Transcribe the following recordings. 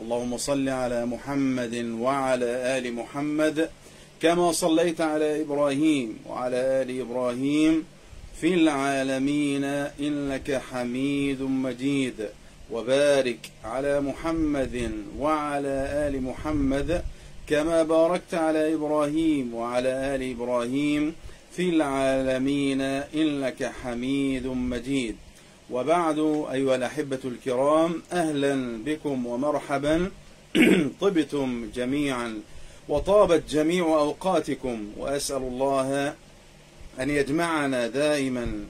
اللهم صل على محمد وعلى آل محمد كما صليت على إبراهيم وعلى آل إبراهيم في العالمين إنك حميد مجيد. وبارك على محمد وعلى آل محمد كما باركت على إبراهيم وعلى آل إبراهيم في العالمين إنك حميد مجيد. وبعد أيها الأحبة الكرام أهلا بكم ومرحبا. طبتم جميعا وطابت جميع أوقاتكم وأسأل الله أن يجمعنا دائما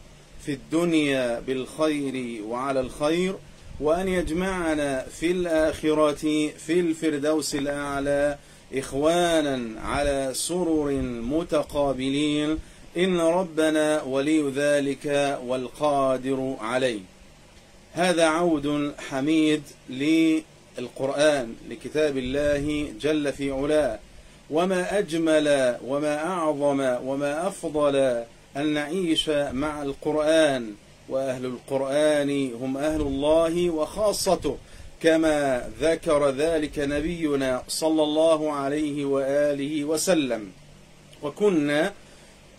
في الدنيا بالخير وعلى الخير وأن يجمعنا في الآخرة في الفردوس الأعلى إخوانا على سرر متقابلين. إن ربنا ولي ذلك والقادر عليه. هذا عود حميد للقرآن لكتاب الله جل في علاه. وما أجمل وما أعظم وما أفضل أن نعيش مع القرآن وأهل القرآن هم أهل الله وخاصته. كما ذكر ذلك نبينا صلى الله عليه وآله وسلم. وكنا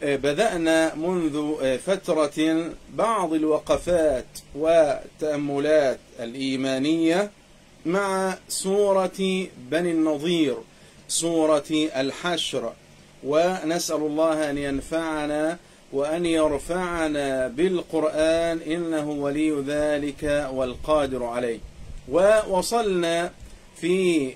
بدأنا منذ فترة بعض الوقفات والتأملات الإيمانية مع سورة بني النظير سورة الحشر. ونسأل الله أن ينفعنا وأن يرفعنا بالقرآن إنه ولي ذلك والقادر عليه. ووصلنا في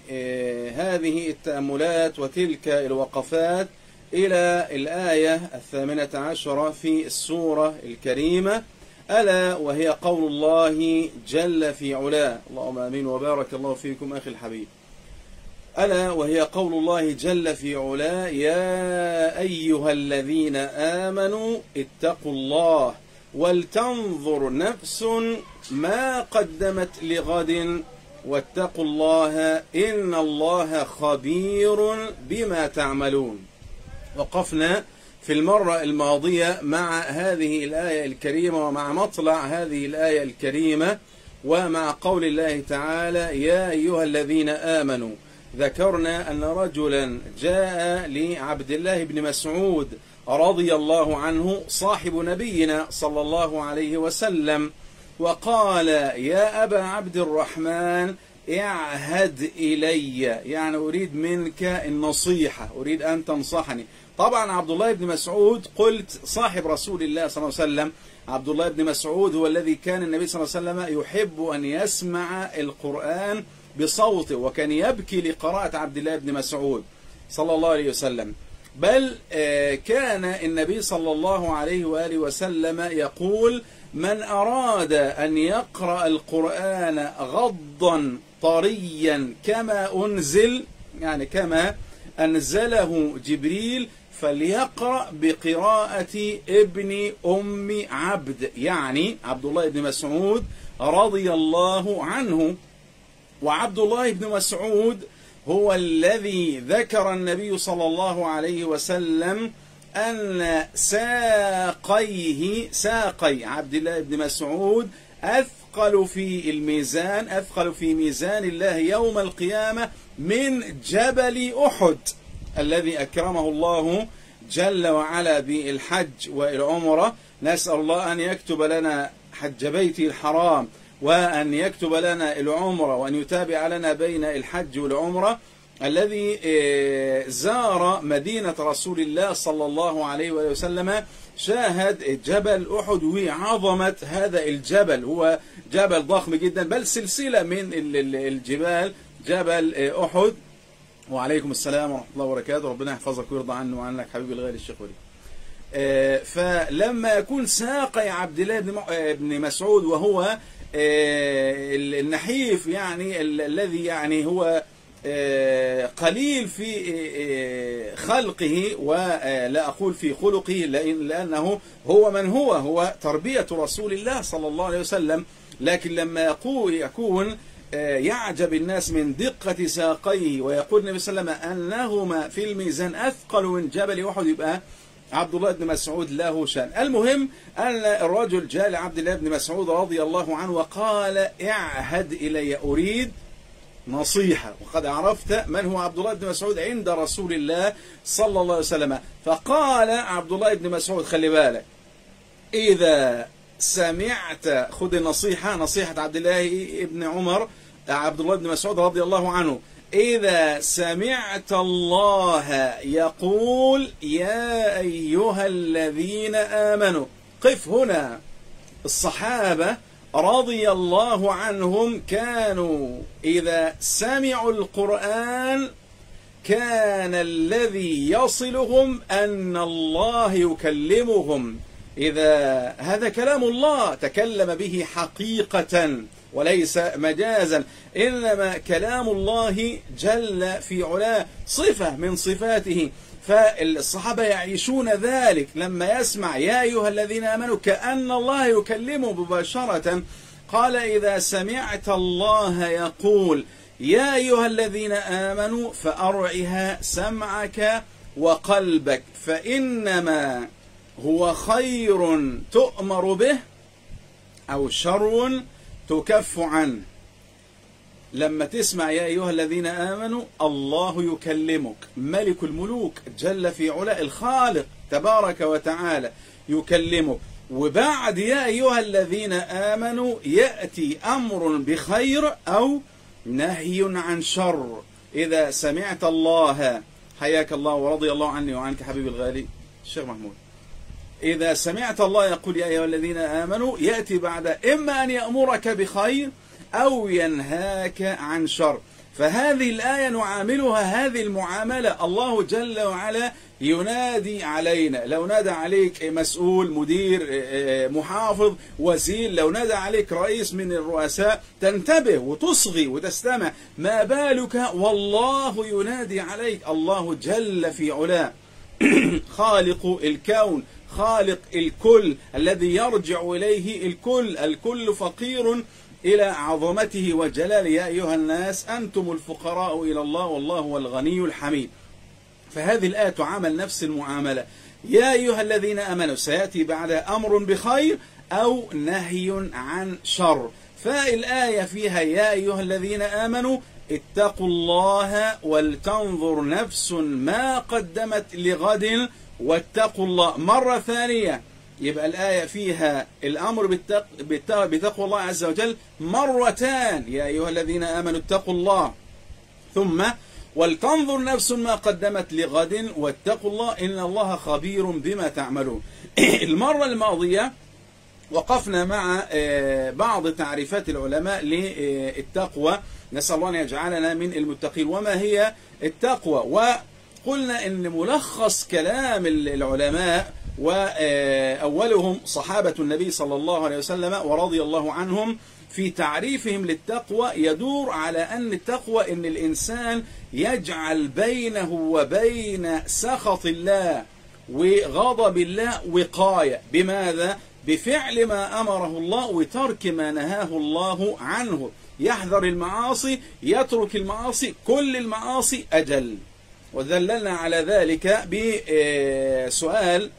هذه التأملات وتلك الوقفات إلى الآية الثامنة عشرة في السورة الكريمة. ألا وهي قول الله جل في علاه. اللهم آمين وبارك الله فيكم أخي الحبيب. ألا وهي قول الله جل في علاه. يا أيها الذين آمنوا اتقوا الله ولتنظر نفس ما قدمت لغد واتقوا الله إن الله خبير بما تعملون. وقفنا في المرة الماضية مع هذه الآية الكريمة ومع مطلع هذه الآية الكريمة ومع قول الله تعالى يا أيها الذين آمنوا ذكرنا أن رجلا جاء لعبد الله بن مسعود رضي الله عنه صاحب نبينا صلى الله عليه وسلم وقال يا أبا عبد الرحمن اعهد إلي يعني أريد منك النصيحة أريد أن تنصحني. طبعا عبد الله بن مسعود قلت صاحب رسول الله صلى الله عليه وسلم عبد الله بن مسعود هو الذي كان النبي صلى الله عليه وسلم يحب أن يسمع القرآن بصوته وكان يبكي لقراءة عبد الله بن مسعود صلى الله عليه وسلم. بل كان النبي صلى الله عليه وآله وسلم يقول من أراد أن يقرأ القرآن غضا طريا كما أنزل يعني كما أنزله جبريل فليقرأ بقراءة ابن أم عبد يعني عبد الله بن مسعود رضي الله عنه. وعبد الله بن مسعود هو الذي ذكر النبي صلى الله عليه وسلم أن ساقيه ساقي عبد الله بن مسعود أثقل في الميزان أثقل في ميزان الله يوم القيامة من جبل أحد. الذي أكرمه الله جل وعلا بالحج والعمرة. نسأل الله أن يكتب لنا حج بيته الحرام وأن يكتب لنا العمرة وأن يتابع لنا بين الحج والعمرة. الذي زار مدينة رسول الله صلى الله عليه وسلم شاهد جبل أحد وعظمة هذا الجبل. هو جبل ضخم جدا بل سلسلة من الجبال جبل أحد. وعليكم السلام ورحمة الله وبركاته. ربنا يحفظك ويرضى عنه وعنك حبيبي الغالي الشيخ ولي فلما يكون ساقي عبد الله بن مسعود وهو النحيف يعني الذي يعني هو آه، قليل في آه، خلقه ولا أقول في خلقه لأن- لأنه هو من هو هو تربية رسول الله صلى الله عليه وسلم. لكن لما يكون آه، يعجب الناس من دقة ساقيه ويقول النبي صلى الله عليه وسلم أنهما في الميزان أثقل من جبل أحد. يبقى عبد الله بن مسعود له شأن. المهم أن الرجل جاء لعبد الله بن مسعود رضي الله عنه وقال اعهد إلي أريد نصيحة. وقد عرفت من هو عبد الله بن مسعود عند رسول الله صلى الله عليه وسلم. فقال عبد الله بن مسعود خلي بالك إذا سمعت خذ النصيحة نصيحة عبد الله بن عمر عبد الله بن مسعود رضي الله عنه إذا سمعت الله يقول يا أيها الذين آمنوا قف هنا. الصحابة رضي الله عنهم كانوا إذا سمعوا القرآن كان الذي يصلهم أن الله يكلمهم. إذا هذا كلام الله تكلم به حقيقة. وليس مجازا. إنما كلام الله جل في علاه صفة من صفاته. فالصحابة يعيشون ذلك. لما يسمع يا أيها الذين آمنوا كأن الله يكلمه مباشرة. قال إذا سمعت الله يقول يا أيها الذين آمنوا فأرعها سمعك وقلبك فإنما هو خير تؤمر به أو شر تكف عنه لما تسمع يا أيها الذين آمنوا الله يكلمك. ملك الملوك جل في علاء الخالق تبارك وتعالى يكلمك. وبعد يا أيها الذين آمنوا يأتي أمر بخير أو نهي عن شر. إذا سمعت الله حياك الله ورضي الله عني وعنك حبيبي الغالي الشيخ محمود. إذا سمعت الله يقول يا أيها الذين آمنوا يأتي بعد إما أن يأمرك بخير أو ينهاك عن شر. فهذه الآية نعاملها هذه المعاملة. الله جل وعلا ينادي علينا. لو نادى عليك مسؤول مدير محافظ وزير لو نادى عليك رئيس من الرؤساء تنتبه وتصغي وتستمع. ما بالك؟ والله ينادي عليك. الله جل في علاه. خالق الكون. خالق الكل الذي يرجع إليه الكل الكل فقير إلى عظمته وجلاله. يا أيها الناس أنتم الفقراء إلى الله والله هو الغني الحميد. فهذه الآية تعامل نفس المعاملة. يا أيها الذين أمنوا سيأتي بعد أمر بخير أو نهي عن شر. فالآية فيها يا أيها الذين آمنوا اتقوا الله ولتنظر نفس ما قدمت لغد واتقوا الله مرة ثانية. يبقى الآية فيها الأمر. بتقوى الله عز وجل مرتان. يا أيها الذين آمنوا اتقوا الله. ثم ولتنظر نفس ما قدمت لغد واتقوا الله إن الله خبير بما تعملون. المرة الماضية وقفنا مع بعض تعريفات العلماء للتقوى. نسأل الله أن يجعلنا من المتقين. وما هي التقوى؟ وقلنا أن ملخص كلام العلماء وأولهم صحابة النبي صلى الله عليه وسلم ورضي الله عنهم في تعريفهم للتقوى يدور على أن التقوى أن الإنسان يجعل بينه وبين سخط الله وغضب الله وقاية. بماذا؟ بفعل ما أمره الله وترك ما نهاه الله عنه. يحذر المعاصي يترك المعاصي كل المعاصي أجل. ودللنا على ذلك بسؤال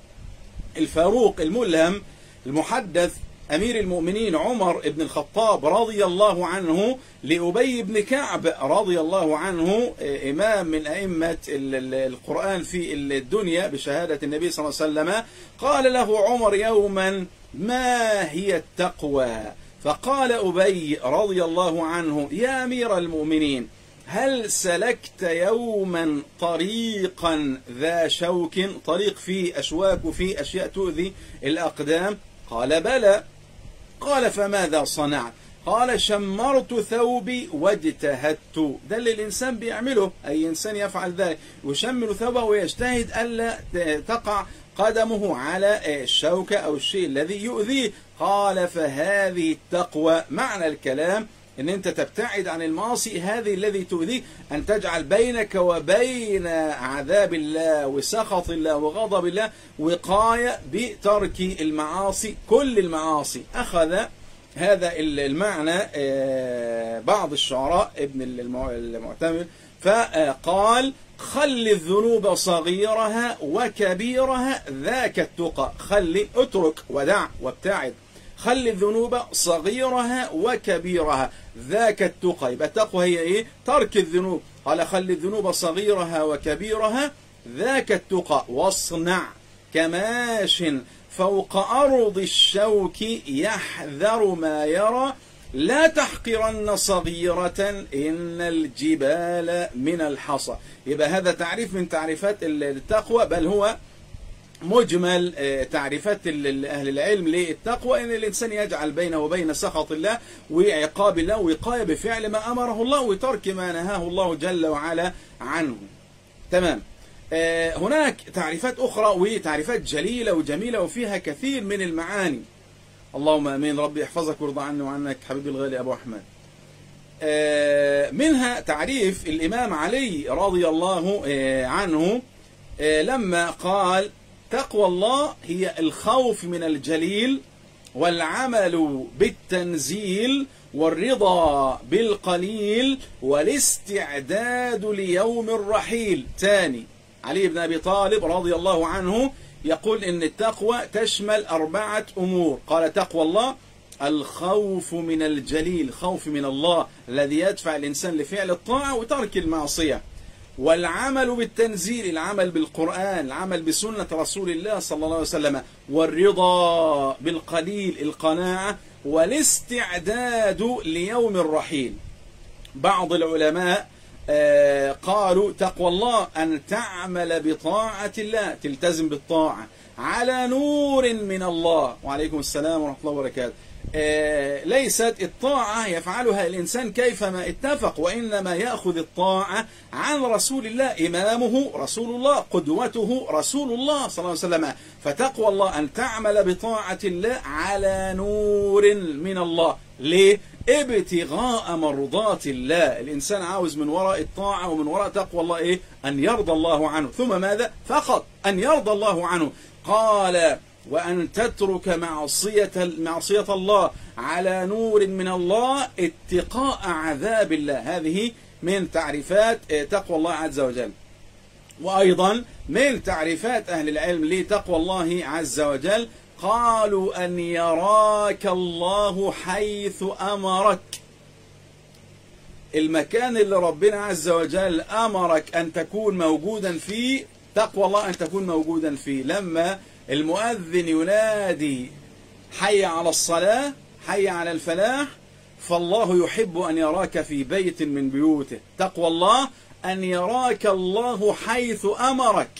الفاروق الملهم المحدث أمير المؤمنين عمر بن الخطاب رضي الله عنه لأبي بن كعب رضي الله عنه إمام من أئمة القرآن في الدنيا بشهادة النبي صلى الله عليه وسلم قال له عمر يوما ما هي التقوى؟ فقال أبي رضي الله عنه يا أمير المؤمنين هل سلكت يوما طريقا ذا شوك؟ طريق فيه أشواك وفيه أشياء تؤذي الأقدام. قال بلى. قال فماذا صنعت قال شمرت ثوبي واجتهدت. ده اللي الإنسان بيعمله. أي إنسان يفعل ذلك. يشمر ثوبه ويجتهد ألا تقع قدمه على الشوكة أو الشيء الذي يؤذيه. قال فهذه التقوى. معنى الكلام إن أنت تبتعد عن المعاصي هذه الذي تؤذيك أن تجعل بينك وبين عذاب الله وسخط الله وغضب الله وقاية بترك المعاصي كل المعاصي. أخذ هذا المعنى آه، بعض الشعراء ابن المعتمر فقال خل الذنوب صغيرها وكبيرها ذاك التقى خلي اترك ودع وابتعد. خلي الذنوب صغيرها وكبيرها. ذاك التقى. يبقى التقوى هي إيه؟ ترك الذنوب. قال خلي الذنوب صغيرها وكبيرها. ذاك التقى. واصنع كماش فوق أرض الشوك يحذر ما يرى. لا تحقرن صغيرة إن الجبال من الحصى. يبقى هذا تعريف من تعريفات التقوى. بل هو مجمل آه، تعريفات أهل العلم للتقوى إن الإنسان يجعل بينه وبين سخط الله وعقاب الله وقاية بفعل ما أمره الله وترك ما نهاه الله جل وعلا عنه. تمام. آه، هناك تعريفات أخرى وتعريفات جليلة وجميلة وفيها كثير من المعاني. اللهم آمين. ربي يحفظك ويرضى عني وعنك حبيبي الغالي أبو أحمد. آه، منها تعريف الإمام علي رضي الله عنه لما قال تقوى الله هي الخوف من الجليل والعمل بالتنزيل والرضا بالقليل والاستعداد ليوم الرحيل. تاني علي بن أبي طالب رضي الله عنه يقول إن التقوى تشمل أربعة أمور. قال تقوى الله الخوف من الجليل خوف من الله الذي يدفع الإنسان لفعل الطاعة وترك المعصية. والعمل بالتنزيل العمل بالقرآن العمل بسنة رسول الله صلى الله عليه وسلم والرضا بالقليل القناعة والاستعداد ليوم الرحيل. بعض العلماء آه، قالوا تقوى الله أن تعمل بطاعة الله تلتزم بالطاعة على نور من الله. وعليكم السلام ورحمة الله وبركاته. ليست الطاعة يفعلها الإنسان كيفما اتفق وإنما يأخذ الطاعة عن رسول الله إمامه رسول الله قدوته رسول الله صلى الله عليه وسلم. فتقوى الله أن تعمل بطاعة الله على نور من الله. ليه؟ ابتغاء مرضات الله. الإنسان عاوز من وراء الطاعة ومن وراء تقوى الله إيه؟ أن يرضى الله عنه. ثم ماذا؟ فقط أن يرضى الله عنه. قال وأن تترك معصية, معصية الله على نور من الله اتقاء عذاب الله. هذه من تعريفات تقوى الله عز وجل. وأيضا من تعريفات أهل العلم لتقوى الله عز وجل قالوا أن يراك الله حيث أمرك. المكان اللي ربنا عز وجل أمرك أن تكون موجودا فيه تقوى الله أن تكون موجودا فيه. لما المؤذن ينادي حي على الصلاة حي على الفلاح فالله يحب أن يراك في بيت من بيوته. تقوى الله أن يراك الله حيث أمرك.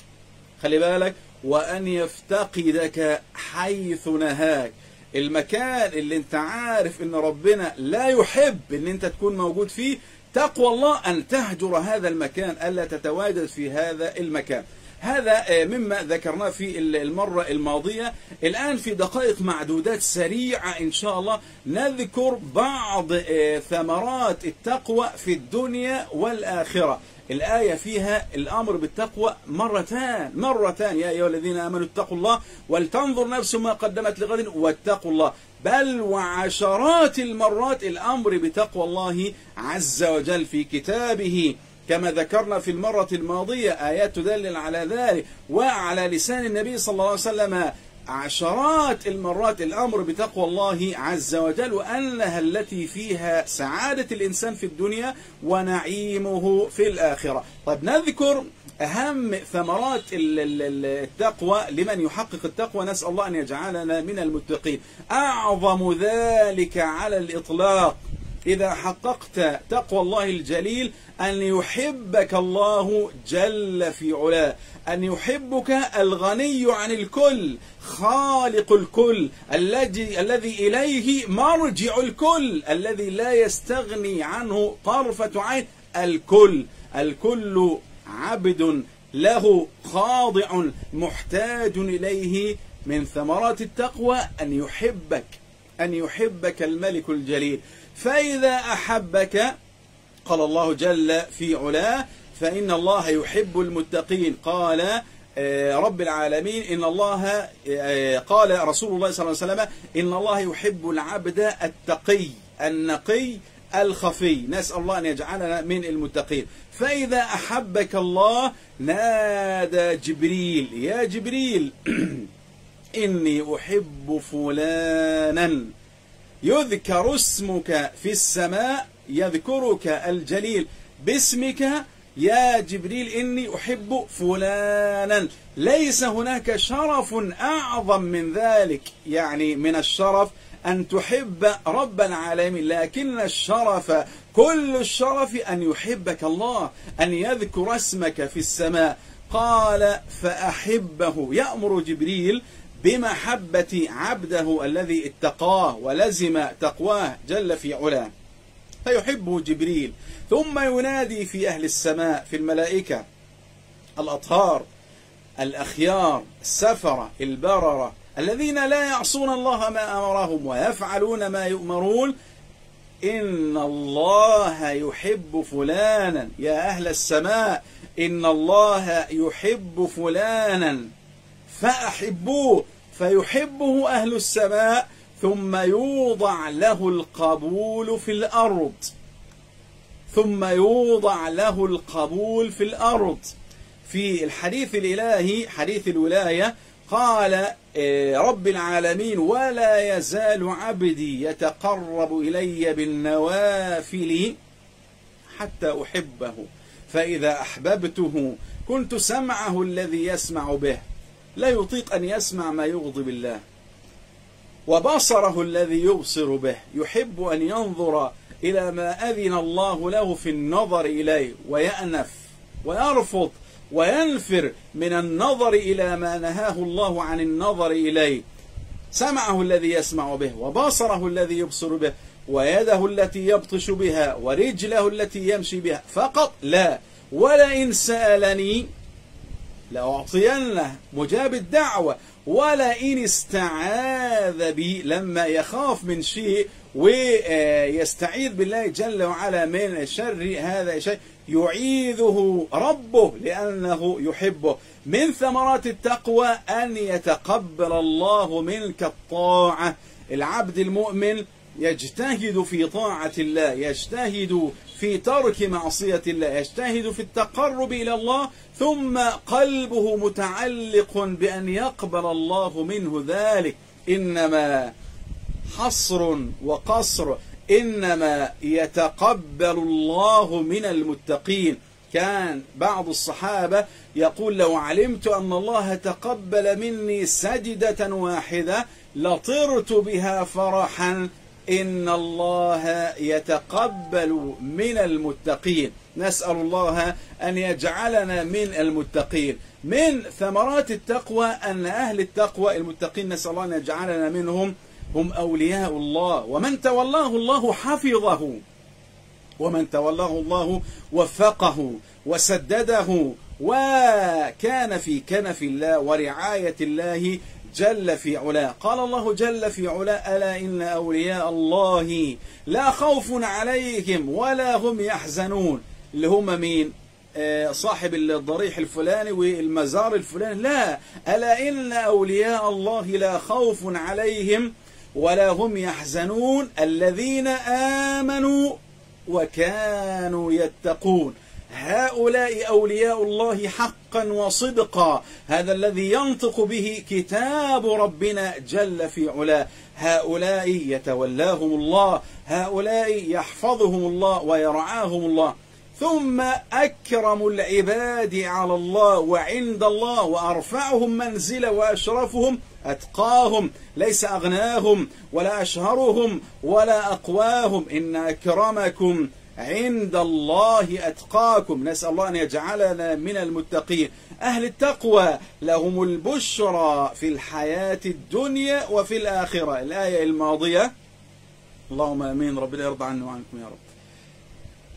خلي بالك وأن يفتقدك حيث نهاك. المكان اللي أنت عارف إن ربنا لا يحب إن أنت تكون موجود فيه تقوى الله أن تهجر هذا المكان ألا تتواجد في هذا المكان. هذا آه، مما ذكرناه في المرة الماضية. الآن في دقائق معدودات سريعة إن شاء الله نذكر بعض آه، ثمرات التقوى في الدنيا والآخرة. الآية فيها الأمر بالتقوى مرتان مرتان. يا أيها الذين آمنوا اتقوا الله ولتنظر نفس ما قدمت لغد واتقوا الله. بل وعشرات المرات الأمر بتقوى الله عز وجل في كتابه. كما ذكرنا في المرة الماضية آيات تدلل على ذلك. وعلى لسان النبي صلى الله عليه وسلم عشرات المرات الأمر بتقوى الله عز وجل وأنها التي فيها سعادة الإنسان في الدنيا ونعيمه في الآخرة. طيب نذكر أهم ثمرات التقوى لمن يحقق التقوى. نسأل الله أن يجعلنا من المتقين. أعظم ذلك على الإطلاق. إذا حققت تقوى الله الجليل أن يحبك الله جل في علاه. أن يحبك الغني عن الكل خالق الكل الذي الذي إليه مرجع الكل الذي لا يستغني عنه طرفة عين الكل. الكل عبد له خاضع محتاج إليه من ثمرات التقوى أن يحبك أن يحبك الملك الجليل. فإذا أحبك قال الله جل في علاه فإن الله يحب المتقين. قال آه، رب العالمين إن الله آه، قال رسول الله صلى الله عليه وسلم إن الله يحب العبد التقي النقي الخفي. نسأل الله أن يجعلنا من المتقين. فإذا أحبك الله نادى جبريل يا جبريل إني أحب فلانا. يذكر اسمك في السماء يذكرك الجليل. باسمك يا جبريل إني أحب فلانا. ليس هناك شرف أعظم من ذلك يعني من الشرف أن تحب رب العالمين. لكن الشرف كل الشرف أن يحبك الله أن يذكر اسمك في السماء. قال فأحبه. يأمر جبريل بمحبة عبده الذي اتقاه ولزم تقواه جل في علاه. فيحبه جبريل ثم ينادي في أهل السماء في الملائكة. الأطهار الأخيار السفرة البررة الذين لا يعصون الله ما أمرهم ويفعلون ما يؤمرون. إن الله يحب فلانا. يا أهل السماء إن الله يحب فلانا. فأحبوه فيحبه أهل السماء ثم يوضع له القبول في الأرض. ثم يوضع له القبول في الأرض. في الحديث الإلهي حديث الولاية قال إيه، رب العالمين ولا يزال عبدي يتقرب إلي بالنوافل حتى أحبه فإذا أحببته كنت سمعه الذي يسمع به. لا يطيق أن يسمع ما يغضب الله. وبصره الذي يبصر به يحب أن ينظر إلى ما أذن الله له في النظر إليه ويأنف ويرفض وينفر من النظر إلى ما نهاه الله عن النظر إليه. سمعه الذي يسمع به وبصره الذي يبصر به ويده التي يبطش بها ورجله التي يمشي بها فقط لا. ولئن سألني لأعطينه مجاب الدعوة. ولئن استعاذ بي لما يخاف من شيء ويستعيذ بالله جل وعلا من شر هذا الشيء يعيذه ربه لأنه يحبه. من ثمرات التقوى أن يتقبل الله منك الطاعة. العبد المؤمن يجتهد في طاعة الله يجتهد في ترك معصية الله يجتهد في التقرب إلى الله ثم قلبه متعلق بأن يقبل الله منه ذلك. إنما حصر وقصر إنما يتقبل الله من المتقين. كان بعض الصحابة يقول لو علمت أن الله تقبل مني سجدة واحدة لطرت بها فرحا إن الله يتقبل من المتقين. نسأل الله أن يجعلنا من المتقين. من ثمرات التقوى أن أهل التقوى المتقين نسأل الله أن يجعلنا منهم. هم أولياء الله. ومن تولاه الله حفظه. ومن تولاه الله وفقه وسدده. وكان في كنف الله ورعاية الله جل في علاه قال الله جل في علاه ألا إن أولياء الله لا خوف عليهم ولا هم يحزنون. اللي هم مين؟ آه، صاحب الضريح الفلاني والمزار الفلاني. لا. ألا إن أولياء الله لا خوف عليهم ولا هم يحزنون. الذين آمنوا وكانوا يتقون. هؤلاء أولياء الله حقا وصدقا. هذا الذي ينطق به كتاب ربنا جل في علاه. هؤلاء يتولاهم الله هؤلاء يحفظهم الله ويرعاهم الله. ثم أكرم العباد على الله وعند الله وأرفعهم منزلة وأشرفهم أتقاهم ليس أغناهم ولا أشهرهم ولا أقواهم. إن أكرمكم عند الله أتقاكم. نسأل الله أن يجعلنا من المتقين. أهل التقوى لهم البشرى في الحياة الدنيا وفي الآخرة. الآية الماضية اللهم أمين ربنا يرضى عنا وعنكم يا رب.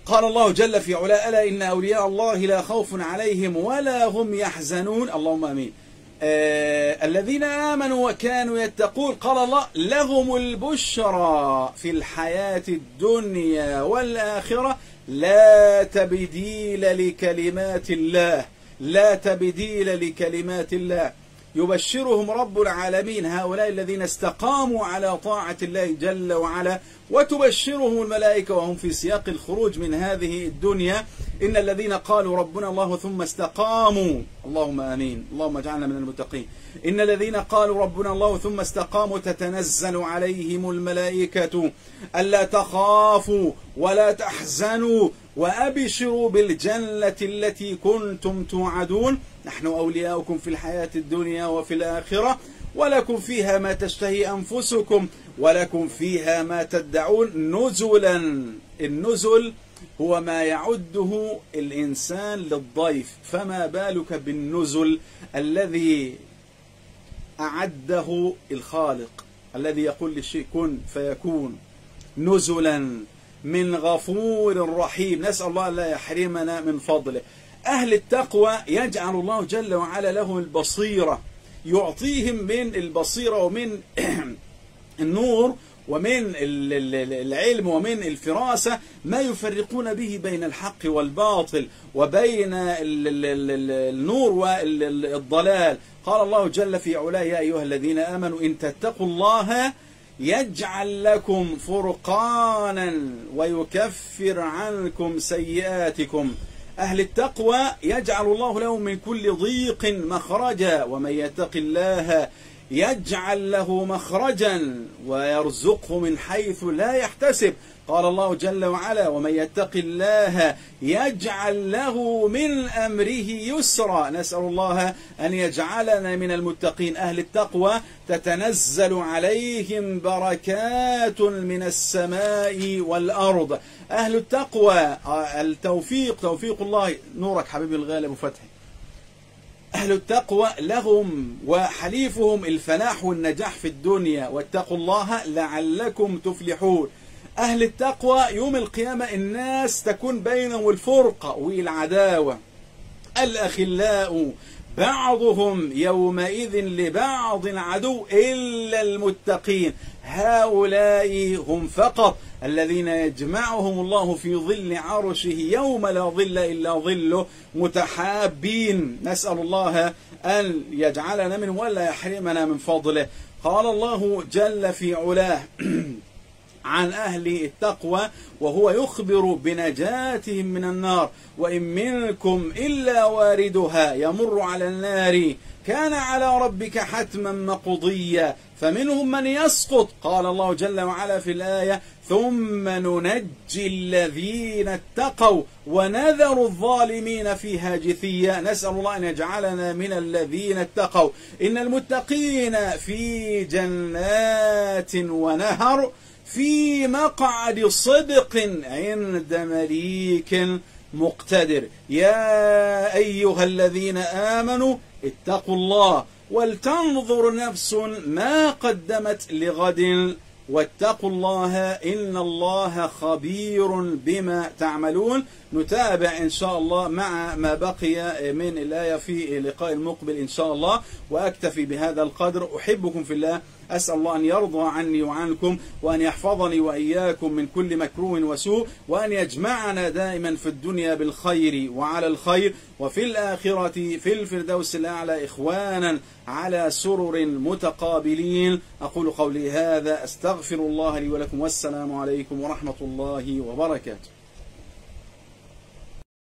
قال الله جل في علاء ألا إن أولياء الله لا خوف عليهم ولا هم يحزنون. اللهم أمين. آه الذين آمنوا وكانوا يتقون قال الله لهم البشرى في الحياة الدنيا والآخرة. لا تبديل لكلمات الله لا تبديل لكلمات الله. يبشرهم رب العالمين هؤلاء الذين استقاموا على طاعة الله جل وعلا. وتبشرهم الملائكة وهم في سياق الخروج من هذه الدنيا. إن الذين قالوا ربنا الله ثم استقاموا اللهم آمين اللهم اجعلنا من المتقين. إن الذين قالوا ربنا الله ثم استقاموا تتنزل عليهم الملائكة. ألا تخافوا ولا تحزنوا وأبشروا بالجنة التي كنتم توعدون. نحن أولياؤكم في الحياة الدنيا وفي الآخرة ولكم فيها ما تشتهي أنفسكم. ولكم فيها ما تدعون نزلا النزل هو ما يعده الإنسان للضيف فما بالك بالنزل الذي أعده الخالق؟ الذي يقول للشيء كن فيكون نزلا من غفور رحيم. نسأل الله لا يحرمنا من فضله. أهل التقوى يجعل الله جل وعلا لهم البصيرة يعطيهم من البصيرة ومن النور ومن العلم ومن الفراسة ما يفرقون به بين الحق والباطل وبين النور والضلال قال الله جل في علاه يا أيها الذين آمنوا إن تتقوا الله يجعل لكم فرقانا ويكفر عنكم سيئاتكم. أهل التقوى يجعل الله لهم من كل ضيق مخرجا ومن يتق الله يجعل له مخرجا ويرزقه من حيث لا يحتسب. قال الله جل وعلا ومن يتق الله يجعل له من أمره يسرا. نسأل الله أن يجعلنا من المتقين. أهل التقوى تتنزل عليهم بركات من السماء والأرض. أهل التقوى التوفيق توفيق الله. نورك حبيبي الغالي أبو فتحي. أهل التقوى لهم وحليفهم الفلاح والنجاح في الدنيا واتقوا الله لعلكم تفلحون. أهل التقوى يوم القيامة الناس تكون بينهم الفرقة والعداوة. الأخلاء بعضهم يومئذ لبعض عدو إلا المتقين. هؤلاء هم فقط الذين يجمعهم الله في ظل عرشه يوم لا ظل إلا ظله متحابين. نسأل الله أن يجعلنا منه ولا يحرمنا من فضله. قال الله جل في علاه عن أهل التقوى وهو يخبر بنجاتهم من النار. وإن منكم إلا واردها يمر على النار كان على ربك حتما مقضيا فمنهم من يسقط قال الله جل وعلا في الآية ثم ننجي الذين اتقوا ونذر الظالمين فيها جثيا نسأل الله أن يجعلنا من الذين اتقوا. إن المتقين في جنات ونهر في مقعد صدق عند مليك مقتدر يا أيها الذين آمنوا اتقوا الله ولتنظر نفس ما قدمت لغد واتقوا الله إن الله خبير بما تعملون. نتابع إن شاء الله مع ما بقي من الآية في اللقاء المقبل إن شاء الله وأكتفي بهذا القدر. أحبكم في الله. أسأل الله أن يرضى عني وعنكم وأن يحفظني وإياكم من كل مكروه وسوء وأن يجمعنا دائما في الدنيا بالخير وعلى الخير وفي الآخرة في الفردوس الأعلى إخوانا على سرر متقابلين. أقول قولي هذا أستغفر الله لي ولكم والسلام عليكم ورحمة الله وبركاته.